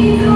Jesus.